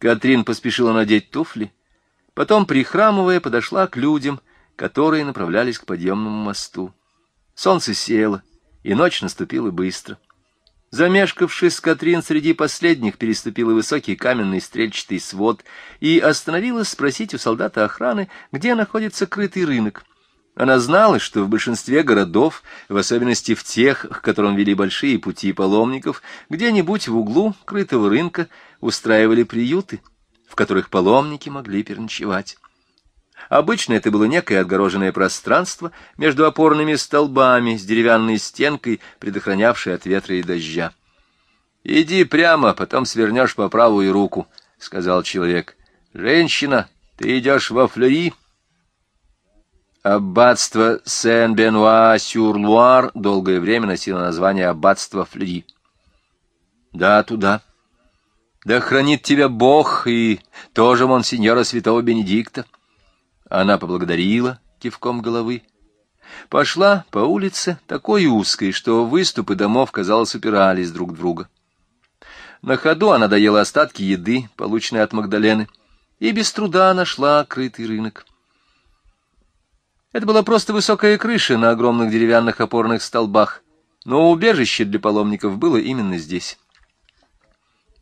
Катрин поспешила надеть туфли, потом, прихрамывая, подошла к людям, которые направлялись к подъемному мосту. Солнце село, и ночь наступила быстро. Замешкавшись, Катрин среди последних переступила высокий каменный стрельчатый свод и остановилась спросить у солдата охраны, где находится крытый рынок. Она знала, что в большинстве городов, в особенности в тех, к которым вели большие пути паломников, где-нибудь в углу крытого рынка устраивали приюты, в которых паломники могли переночевать. Обычно это было некое отгороженное пространство между опорными столбами с деревянной стенкой, предохранявшей от ветра и дождя. — Иди прямо, потом свернешь по правую руку, — сказал человек. — Женщина, ты идешь во флюри? Аббатство Сен-Бенуа-Сюр-Луар долгое время носило название аббатства Флюри. — Да, туда. Да хранит тебя Бог и тоже монсеньора святого Бенедикта. — она поблагодарила кивком головы. Пошла по улице, такой узкой, что выступы домов, казалось, упирались друг в друга. На ходу она доела остатки еды, полученной от Магдалены, и без труда нашла крытый рынок. Это была просто высокая крыша на огромных деревянных опорных столбах, но убежище для паломников было именно здесь.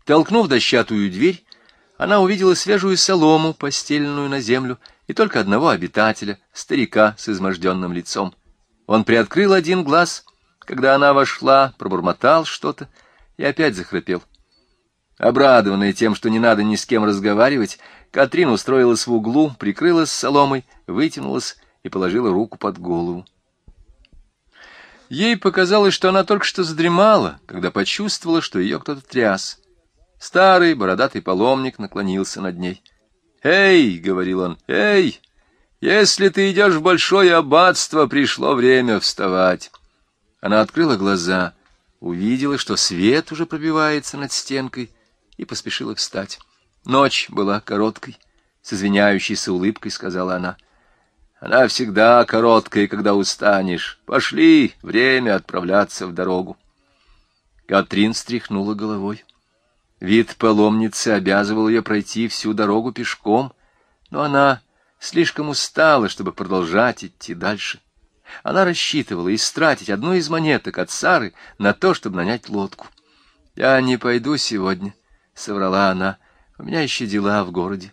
Толкнув дощатую дверь, она увидела свежую солому, постеленную на землю, и только одного обитателя, старика с изможденным лицом. Он приоткрыл один глаз, когда она вошла, пробормотал что-то и опять захрапел. Обрадованная тем, что не надо ни с кем разговаривать, Катрин устроилась в углу, прикрылась соломой, вытянулась и положила руку под голову. Ей показалось, что она только что задремала, когда почувствовала, что ее кто-то тряс. Старый бородатый паломник наклонился над ней. «Эй!» — говорил он, «эй! Если ты идешь в большое аббатство, пришло время вставать». Она открыла глаза, увидела, что свет уже пробивается над стенкой, и поспешила встать. Ночь была короткой, с извиняющейся улыбкой сказала она. Она всегда короткая, когда устанешь. Пошли, время отправляться в дорогу. Катрин стряхнула головой. Вид паломницы обязывал ее пройти всю дорогу пешком, но она слишком устала, чтобы продолжать идти дальше. Она рассчитывала истратить одну из монеток от Сары на то, чтобы нанять лодку. «Я не пойду сегодня», — соврала она, — «у меня еще дела в городе».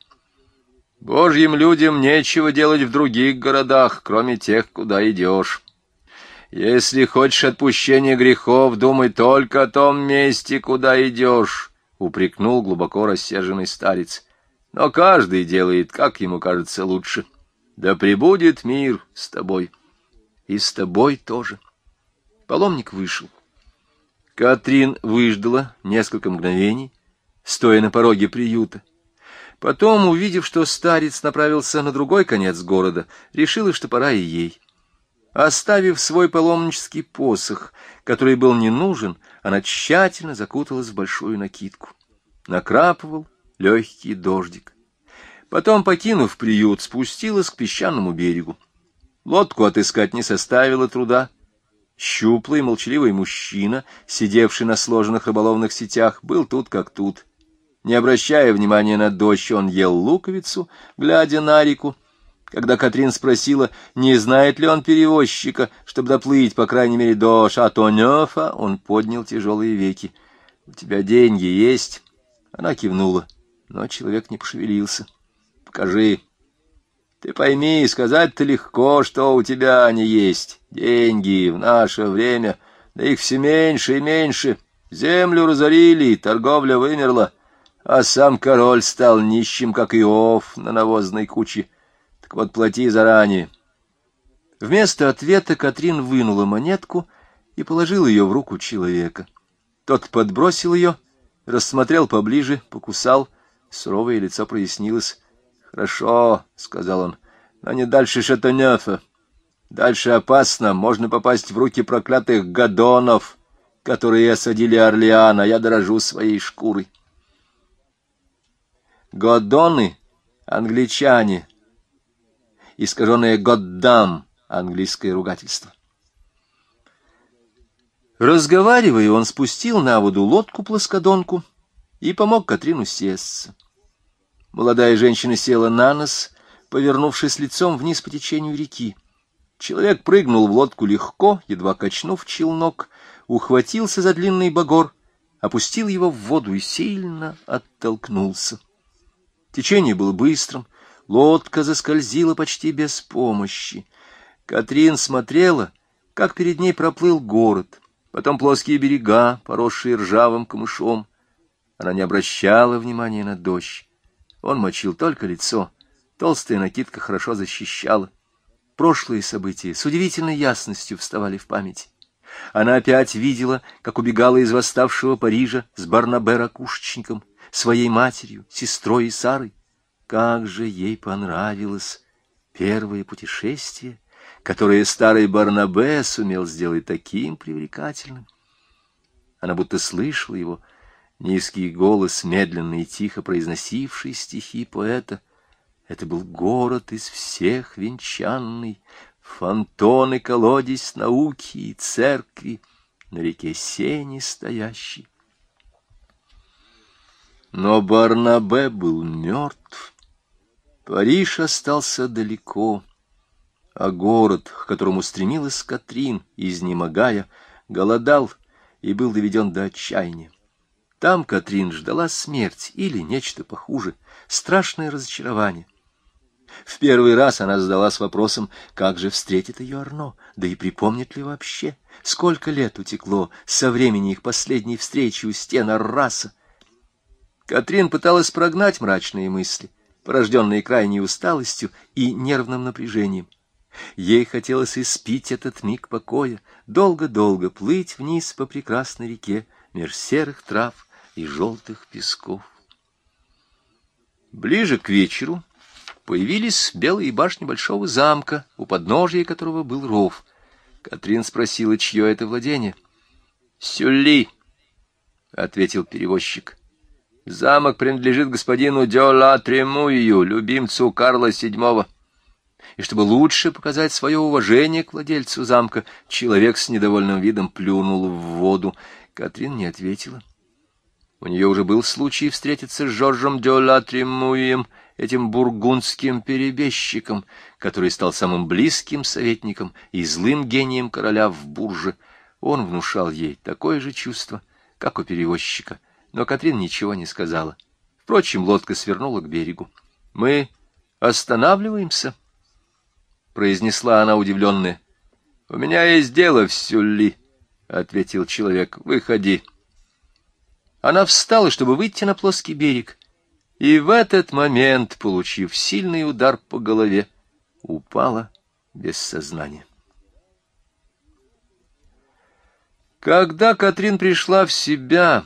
«Божьим людям нечего делать в других городах, кроме тех, куда идешь». Если хочешь отпущения грехов, думай только о том месте, куда идешь. — упрекнул глубоко рассерженный старец. «Но каждый делает, как ему кажется лучше. Да пребудет мир с тобой. И с тобой тоже». Паломник вышел. Катрин выждала несколько мгновений, стоя на пороге приюта. Потом, увидев, что старец направился на другой конец города, решила, что пора и ей. Оставив свой паломнический посох, который был не нужен, она тщательно закуталась в большую накидку. Накрапывал легкий дождик. Потом, покинув приют, спустилась к песчаному берегу. Лодку отыскать не составило труда. Щуплый, молчаливый мужчина, сидевший на сложенных рыболовных сетях, был тут как тут. Не обращая внимания на дождь, он ел луковицу, глядя на реку, когда Катрин спросила, не знает ли он перевозчика, чтобы доплыть, по крайней мере, до Шатонёфа, он поднял тяжелые веки. — У тебя деньги есть? Она кивнула, но человек не пошевелился. — Покажи. — Ты пойми, сказать-то легко, что у тебя они есть. Деньги в наше время, да их все меньше и меньше. Землю разорили, торговля вымерла, а сам король стал нищим, как Иов на навозной куче. Так вот, плати заранее. Вместо ответа Катрин вынула монетку и положила ее в руку человека. Тот подбросил ее, рассмотрел поближе, покусал. Суровое лицо прояснилось. — Хорошо, — сказал он, — но не дальше Шатонефа. Дальше опасно, можно попасть в руки проклятых гадонов, которые осадили Орлеана, я дорожу своей шкурой. Годоны — англичане, искаженное «годдам» — английское ругательство. Разговаривая, он спустил на воду лодку-плоскодонку и помог Катрину сесться. Молодая женщина села на нос, повернувшись лицом вниз по течению реки. Человек прыгнул в лодку легко, едва качнув челнок, ухватился за длинный багор, опустил его в воду и сильно оттолкнулся. Течение было быстрым, лодка заскользила почти без помощи. Катрин смотрела, как перед ней проплыл город, потом плоские берега, поросшие ржавым камышом. Она не обращала внимания на дождь. Он мочил только лицо, толстая накидка хорошо защищала. Прошлые события с удивительной ясностью вставали в память. Она опять видела, как убегала из восставшего Парижа с Барнабе ракушечником, своей матерью, сестрой и Сарой. Как же ей понравилось первое путешествие, которое старый Барнабе сумел сделать таким привлекательным. Она будто слышала его, низкий голос, медленно и тихо произносивший стихи поэта. Это был город из всех венчанный, фонтоны колодец науки и церкви, на реке Сени стоящий. Но Барнабе был мертв. Париж остался далеко, а город, к которому стремилась Катрин, изнемогая, голодал и был доведен до отчаяния. Там Катрин ждала смерть или нечто похуже, страшное разочарование. В первый раз она задалась вопросом, как же встретит ее Арно, да и припомнит ли вообще, сколько лет утекло со времени их последней встречи у стен Арраса. Катрин пыталась прогнать мрачные мысли, порожденные крайней усталостью и нервным напряжением. Ей хотелось испить этот миг покоя, долго-долго плыть вниз по прекрасной реке, меж серых трав и желтых песков. Ближе к вечеру появились белые башни большого замка, у подножия которого был ров. Катрин спросила, чье это владение. — Сюлли, — ответил перевозчик. Замок принадлежит господину Дёла Тремуию, любимцу Карла VII. И чтобы лучше показать свое уважение к владельцу замка, человек с недовольным видом плюнул в воду. Катрин не ответила. У нее уже был случай встретиться с Жоржем Дёла Тремуием, этим бургундским перебежчиком, который стал самым близким советником и злым гением короля в Бурже. Он внушал ей такое же чувство, как у перевозчика — но Катрин ничего не сказала. Впрочем, лодка свернула к берегу. — Мы останавливаемся? — произнесла она удивленная. — У меня есть дело в Сюлли, — ответил человек. — Выходи. Она встала, чтобы выйти на плоский берег, и в этот момент, получив сильный удар по голове, упала без сознания. Когда Катрин пришла в себя,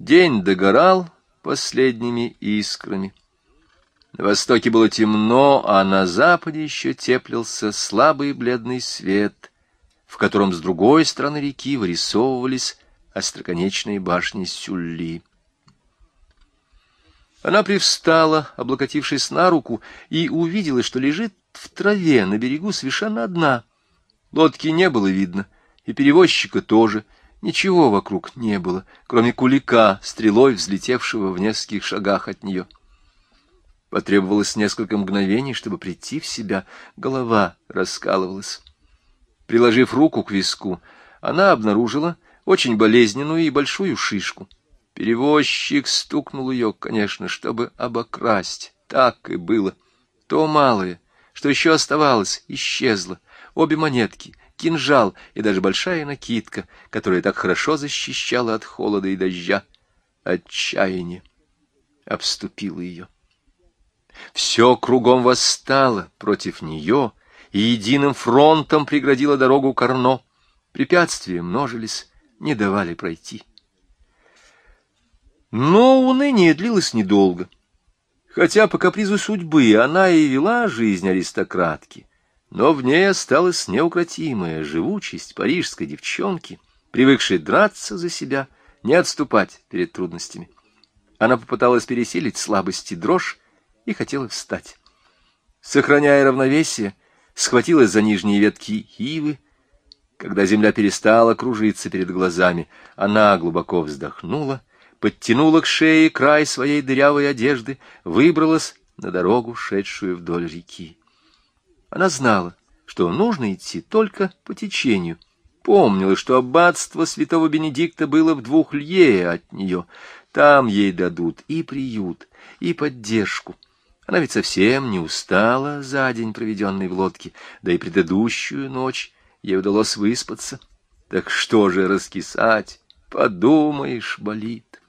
День догорал последними искрами. На востоке было темно, а на западе еще теплился слабый бледный свет, в котором с другой стороны реки вырисовывались остроконечные башни Сюлли. Она привстала, облокотившись на руку, и увидела, что лежит в траве на берегу совершенно одна. Лодки не было видно, и перевозчика тоже — Ничего вокруг не было, кроме кулика, стрелой взлетевшего в нескольких шагах от нее. Потребовалось несколько мгновений, чтобы прийти в себя. Голова раскалывалась. Приложив руку к виску, она обнаружила очень болезненную и большую шишку. Перевозчик стукнул ее, конечно, чтобы обокрасть. Так и было. То малое, что еще оставалось, исчезло. Обе монетки, кинжал и даже большая накидка, которая так хорошо защищала от холода и дождя. Отчаяние обступило ее. Все кругом восстало против нее, и единым фронтом преградило дорогу Карно. Препятствия множились, не давали пройти. Но уныние длилось недолго. Хотя по капризу судьбы она и вела жизнь аристократки, но в ней осталась неукротимая живучесть парижской девчонки, привыкшей драться за себя, не отступать перед трудностями. Она попыталась пересилить слабость и дрожь и хотела встать. Сохраняя равновесие, схватилась за нижние ветки ивы. Когда земля перестала кружиться перед глазами, она глубоко вздохнула, подтянула к шее край своей дырявой одежды, выбралась на дорогу, шедшую вдоль реки. Она знала, что нужно идти только по течению. Помнила, что аббатство святого Бенедикта было в двух лье от нее. Там ей дадут и приют, и поддержку. Она ведь совсем не устала за день, проведенный в лодке, да и предыдущую ночь ей удалось выспаться. Так что же раскисать? Подумаешь, болит.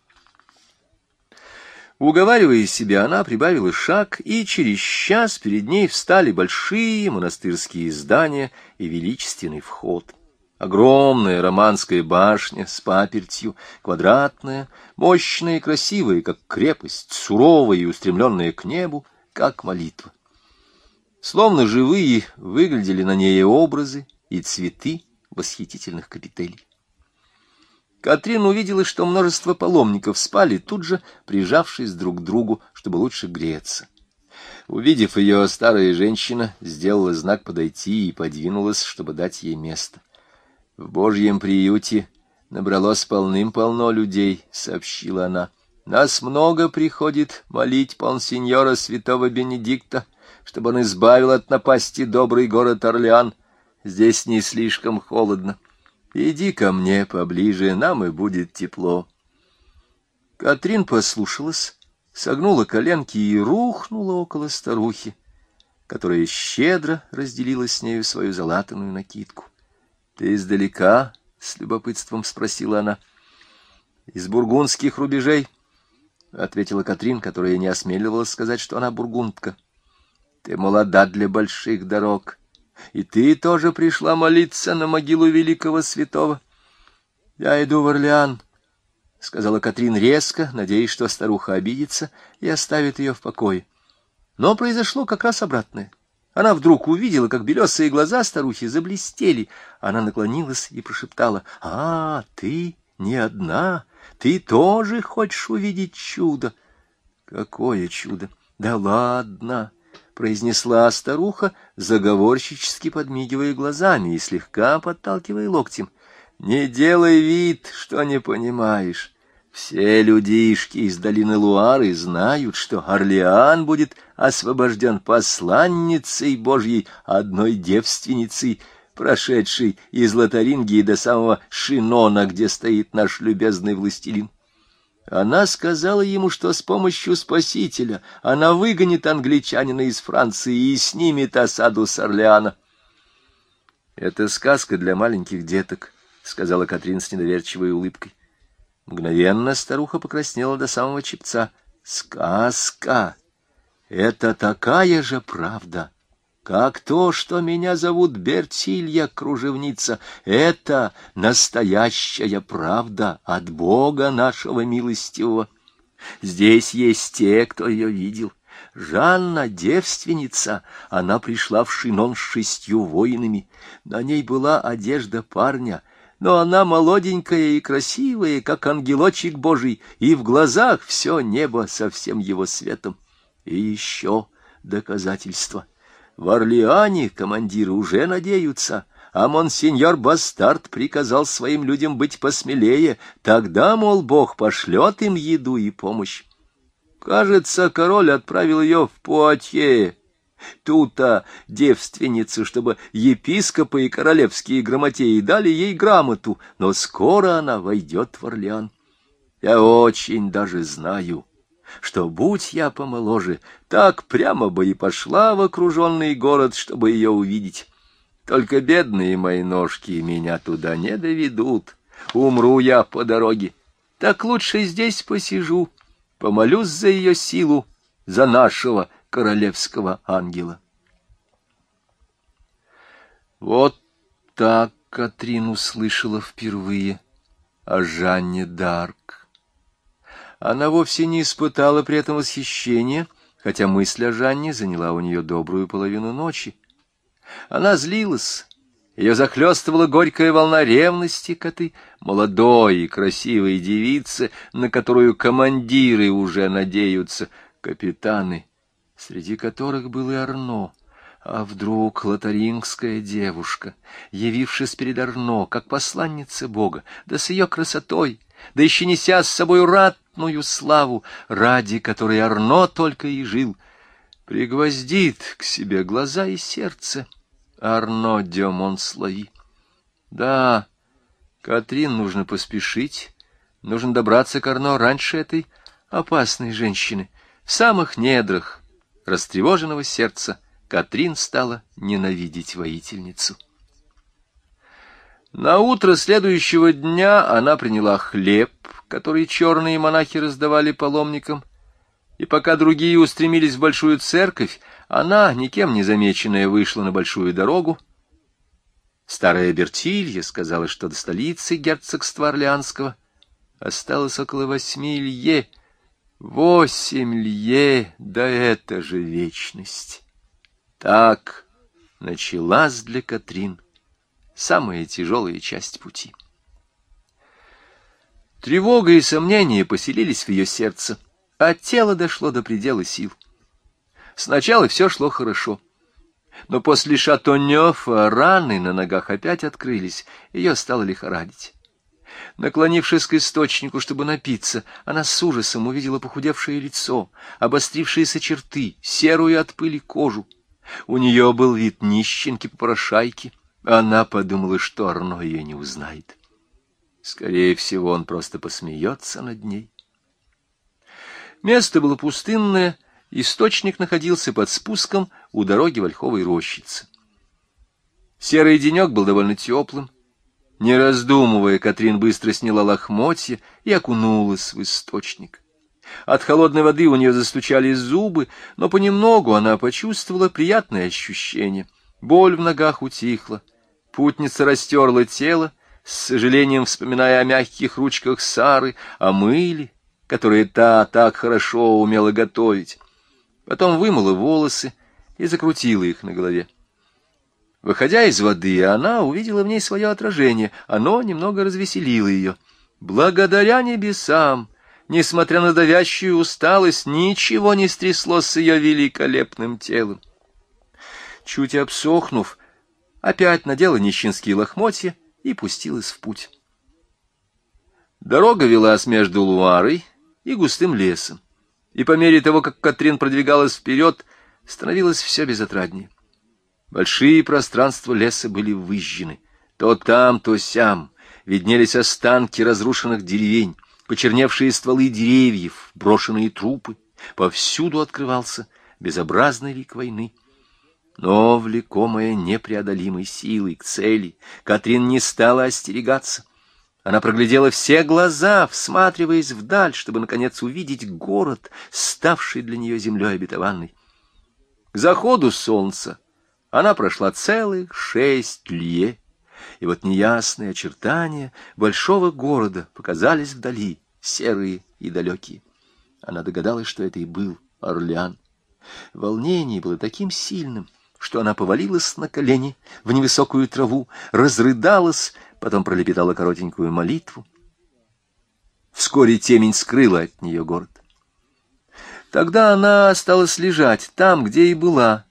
Уговаривая себя, она прибавила шаг, и через час перед ней встали большие монастырские здания и величественный вход. Огромная романская башня с папертью, квадратная, мощная и красивая, как крепость, суровая и устремленная к небу, как молитва. Словно живые выглядели на ней образы и цветы восхитительных капителей. Катрин увидела, что множество паломников спали тут же, прижавшись друг к другу, чтобы лучше греться. Увидев ее, старая женщина сделала знак подойти и подвинулась, чтобы дать ей место. В Божьем приюте набралось полным-полно людей, — сообщила она. Нас много приходит молить полсеньора святого Бенедикта, чтобы он избавил от напасти добрый город Орлеан. Здесь не слишком холодно. Иди ко мне поближе, нам и будет тепло. Катрин послушалась, согнула коленки и рухнула около старухи, которая щедро разделила с нею свою залатанную накидку. — Ты издалека? — с любопытством спросила она. — Из бургундских рубежей, — ответила Катрин, которая не осмеливалась сказать, что она бургундка. — Ты молода для больших дорог. — и ты тоже пришла молиться на могилу великого святого. — Я иду в Орлеан, — сказала Катрин резко, надеясь, что старуха обидится и оставит ее в покое. Но произошло как раз обратное. Она вдруг увидела, как белесые глаза старухи заблестели. Она наклонилась и прошептала, — А, ты не одна, ты тоже хочешь увидеть чудо. — Какое чудо? Да ладно! Произнесла старуха, заговорщически подмигивая глазами и слегка подталкивая локтем. «Не делай вид, что не понимаешь. Все людишки из долины Луары знают, что Орлеан будет освобожден посланницей Божьей, одной девственницей, прошедшей из Лотарингии до самого Шинона, где стоит наш любезный властелин. Она сказала ему, что с помощью Спасителя она выгонит англичанина из Франции и снимет осаду с Орлеана. — Это сказка для маленьких деток, — сказала Катрин с недоверчивой улыбкой. Мгновенно старуха покраснела до самого чепца. — Сказка! Это такая же правда! — как то, что меня зовут Бертилья Кружевница, это настоящая правда от Бога нашего милостивого. Здесь есть те, кто ее видел. Жанна — девственница, она пришла в Шинон с шестью воинами. На ней была одежда парня, но она молоденькая и красивая, как ангелочек Божий, и в глазах все небо со всем его светом. И еще доказательство. В Орлеане командиры уже надеются, а монсеньор Бастард приказал своим людям быть посмелее, тогда, мол, Бог пошлет им еду и помощь. Кажется, король отправил ее в Пуатье, Тут-то девственницу, чтобы епископы и королевские грамотеи дали ей грамоту, но скоро она войдет в Орлеан. Я очень даже знаю, что, будь я помоложе, так прямо бы и пошла в окруженный город, чтобы ее увидеть. Только бедные мои ножки меня туда не доведут. Умру я по дороге. Так лучше здесь посижу, помолюсь за ее силу, за нашего королевского ангела. Вот так Катрин услышала впервые о Жанне Дарк. Она вовсе не испытала при этом восхищения, хотя мысль о Жанне заняла у нее добрую половину ночи. Она злилась, ее захлестывала горькая волна ревности к этой молодой и красивой девице, на которую командиры уже надеются, капитаны, среди которых был и Арно. А вдруг лотарингская девушка, явившись перед Арно, как посланница Бога, да с ее красотой, да еще неся с собой ратную славу, ради которой Арно только и жил, пригвоздит к себе глаза и сердце Арно де Монслави. Да, Катрин нужно поспешить, нужно добраться к Арно раньше этой опасной женщины. В самых недрах растревоженного сердца Катрин стала ненавидеть воительницу. На утро следующего дня она приняла хлеб, который черные монахи раздавали паломникам, и пока другие устремились в большую церковь, она, никем не замеченная, вышла на большую дорогу. Старая Бертилья сказала, что до столицы герцогства Орлеанского осталось около восьми лье. Восемь лье, да это же вечность! Так началась для Катрин самая тяжелая часть пути. Тревога и сомнения поселились в ее сердце, а тело дошло до предела сил. Сначала все шло хорошо. Но после шатонёфа раны на ногах опять открылись, ее стало лихорадить. Наклонившись к источнику, чтобы напиться, она с ужасом увидела похудевшее лицо, обострившиеся черты, серую от пыли кожу. У нее был вид нищенки-попрошайки. Она подумала, что Арно ее не узнает. Скорее всего, он просто посмеется над ней. Место было пустынное, Источник находился под спуском у дороги Вольховой рощицы. Серый денек был довольно теплым. Не раздумывая, Катрин быстро сняла лохмотья и окунулась в источник. От холодной воды у нее застучали зубы, но понемногу она почувствовала приятное ощущение. Боль в ногах утихла. Путница растерла тело, с сожалением вспоминая о мягких ручках Сары, о мыле, которое та так хорошо умела готовить потом вымыла волосы и закрутила их на голове. Выходя из воды, она увидела в ней свое отражение, оно немного развеселило ее. Благодаря небесам, несмотря на давящую усталость, ничего не стряслось с ее великолепным телом. Чуть обсохнув, опять надела нищенские лохмотья и пустилась в путь. Дорога велась между Луарой и густым лесом и по мере того, как Катрин продвигалась вперед, становилось все безотраднее. Большие пространства леса были выжжены. То там, то сям виднелись останки разрушенных деревень, почерневшие стволы деревьев, брошенные трупы. Повсюду открывался безобразный лик войны. Но, влекомая непреодолимой силой к цели, Катрин не стала остерегаться. Она проглядела все глаза, всматриваясь вдаль, чтобы, наконец, увидеть город, ставший для нее землей обетованной. К заходу солнца она прошла целых шесть лье, и вот неясные очертания большого города показались вдали, серые и далекие. Она догадалась, что это и был Орлеан. Волнение было таким сильным, что она повалилась на колени в невысокую траву, разрыдалась, потом пролепетала коротенькую молитву. Вскоре темень скрыла от нее город. Тогда она осталась лежать там, где и была,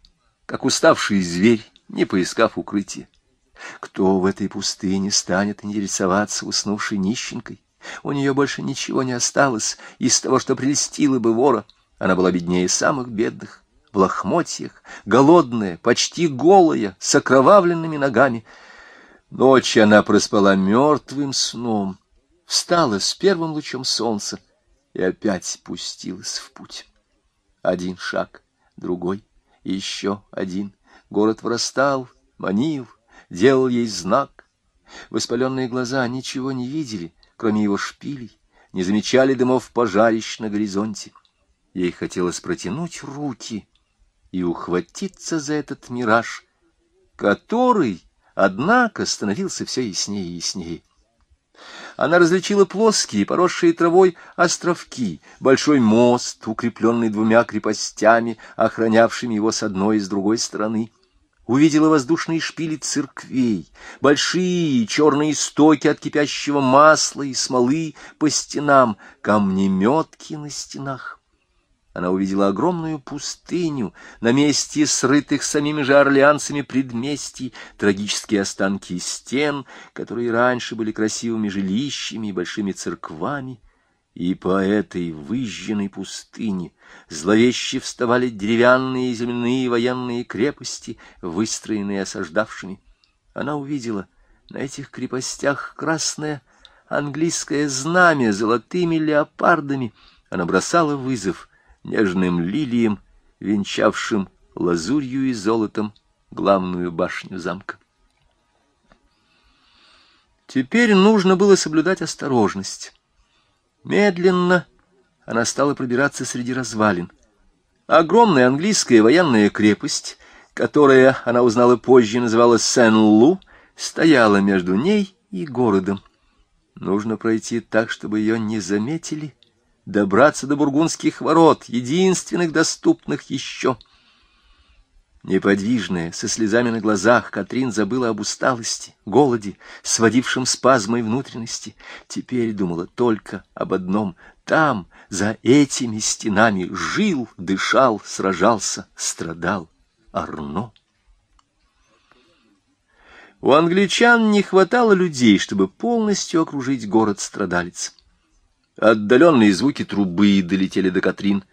как уставший зверь, не поискав укрытия. Кто в этой пустыне станет интересоваться уснувшей нищенкой? У нее больше ничего не осталось из того, что прельстило бы вора. Она была беднее самых бедных, в лохмотьях, голодная, почти голая, с окровавленными ногами — Ночь она проспала мертвым сном, встала с первым лучом солнца и опять пустилась в путь. Один шаг, другой, еще один. Город врастал, манил, делал ей знак. Воспаленные глаза ничего не видели, кроме его шпилей, не замечали дымов пожарищ на горизонте. Ей хотелось протянуть руки и ухватиться за этот мираж, который Однако становился все яснее и яснее. Она различила плоские, поросшие травой островки, большой мост, укрепленный двумя крепостями, охранявшими его с одной и с другой стороны. Увидела воздушные шпили церквей, большие черные стоки от кипящего масла и смолы по стенам, камнеметки на стенах. Она увидела огромную пустыню, на месте срытых самими же орлеанцами предместий, трагические останки стен, которые раньше были красивыми жилищами и большими церквами, и по этой выжженной пустыне зловеще вставали деревянные земляные военные крепости, выстроенные осаждавшими. Она увидела на этих крепостях красное английское знамя золотыми леопардами. Она бросала вызов нежным лилиям, венчавшим лазурью и золотом главную башню замка. Теперь нужно было соблюдать осторожность. Медленно она стала пробираться среди развалин. Огромная английская военная крепость, которая, она узнала позже, называлась Сен-Лу, стояла между ней и городом. Нужно пройти так, чтобы ее не заметили, добраться до бургундских ворот, единственных доступных еще. Неподвижная, со слезами на глазах, Катрин забыла об усталости, голоде, сводившем спазмой внутренности. Теперь думала только об одном. Там, за этими стенами, жил, дышал, сражался, страдал Арно. У англичан не хватало людей, чтобы полностью окружить город-страдалец. Отдаленные звуки трубы долетели до Катрин.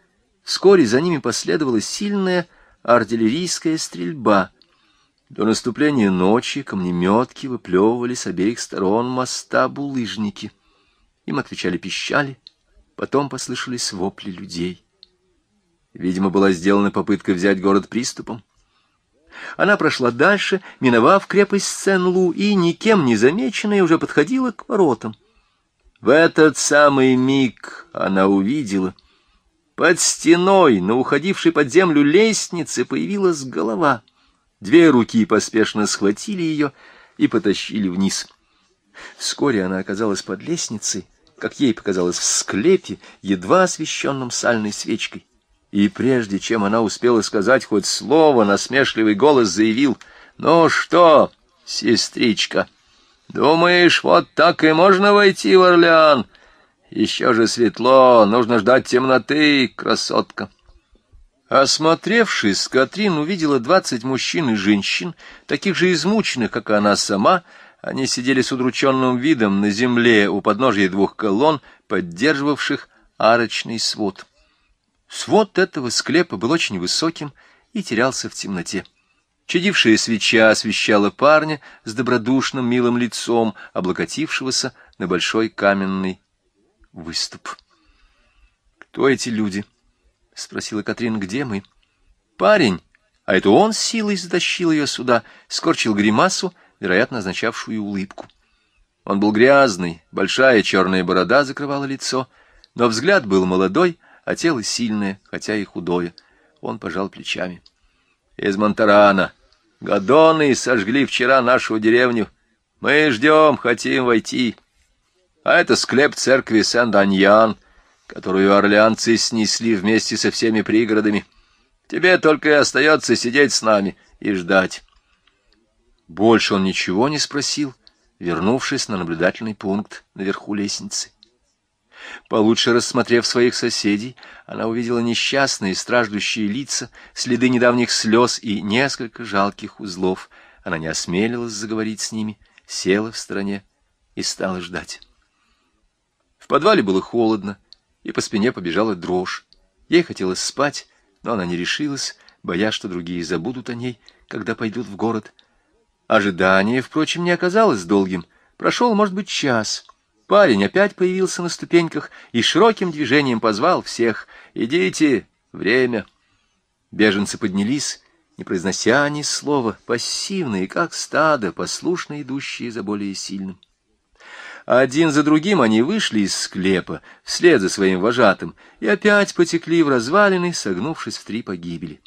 Вскоре за ними последовала сильная артиллерийская стрельба. До наступления ночи камнеметки выплевывали с обеих сторон моста булыжники. Им отвечали пищали, потом послышались вопли людей. Видимо, была сделана попытка взять город приступом. Она прошла дальше, миновав крепость Сен-Лу, и, никем не замеченная, уже подходила к воротам. В этот самый миг она увидела. Под стеной, на уходившей под землю лестнице, появилась голова. Две руки поспешно схватили ее и потащили вниз. Вскоре она оказалась под лестницей, как ей показалось, в склепе, едва освещенном сальной свечкой. И прежде чем она успела сказать хоть слово, насмешливый голос заявил, «Ну что, сестричка, думаешь, вот так и можно войти в Орлеан? Еще же светло, нужно ждать темноты, красотка». Осмотревшись, Катрин увидела двадцать мужчин и женщин, таких же измученных, как и она сама. Они сидели с удрученным видом на земле у подножия двух колонн, поддерживавших арочный свод. Свод этого склепа был очень высоким и терялся в темноте. Чадившая свеча освещала парня с добродушным милым лицом, облокотившегося на большой каменный выступ. «Кто эти люди?» — спросила Катрин. «Где мы?» «Парень, а это он силой затащил ее сюда, скорчил гримасу, вероятно, означавшую улыбку. Он был грязный, большая черная борода закрывала лицо, но взгляд был молодой, а тело сильное, хотя и худое. Он пожал плечами. Из Монтарана. Гадоны сожгли вчера нашу деревню. Мы ждем, хотим войти. А это склеп церкви Сен-Даньян, которую орлеанцы снесли вместе со всеми пригородами. Тебе только и остается сидеть с нами и ждать. Больше он ничего не спросил, вернувшись на наблюдательный пункт наверху лестницы. Получше рассмотрев своих соседей, она увидела несчастные, страждущие лица, следы недавних слез и несколько жалких узлов. Она не осмелилась заговорить с ними, села в стороне и стала ждать. В подвале было холодно, и по спине побежала дрожь. Ей хотелось спать, но она не решилась, боясь, что другие забудут о ней, когда пойдут в город. Ожидание, впрочем, не оказалось долгим. Прошел, может быть, час — Парень опять появился на ступеньках и широким движением позвал всех. «Идите, время!» Беженцы поднялись, не произнося ни слова, пассивные, как стадо, послушно идущие за более сильным. Один за другим они вышли из склепа, вслед за своим вожатым, и опять потекли в развалины, согнувшись в три погибели.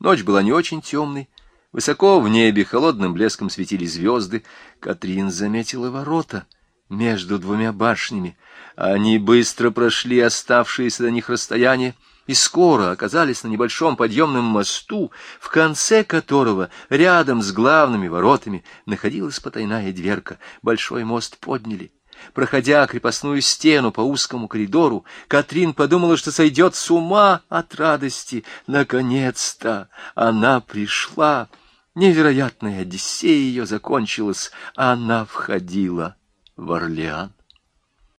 Ночь была не очень темной, высоко в небе холодным блеском светили звезды. Катрин заметила ворота — между двумя башнями. Они быстро прошли оставшиеся до них расстояние и скоро оказались на небольшом подъемном мосту, в конце которого, рядом с главными воротами, находилась потайная дверка. Большой мост подняли. Проходя крепостную стену по узкому коридору, Катрин подумала, что сойдет с ума от радости. Наконец-то она пришла. Невероятная Одиссея ее закончилась. Она входила в Орлеан.